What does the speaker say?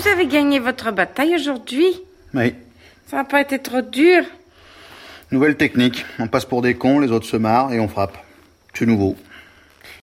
Vous avez gagné votre bataille aujourd'hui Oui. Ça n'a pas été trop dur Nouvelle technique. On passe pour des cons, les autres se marrent et on frappe. C'est nouveau.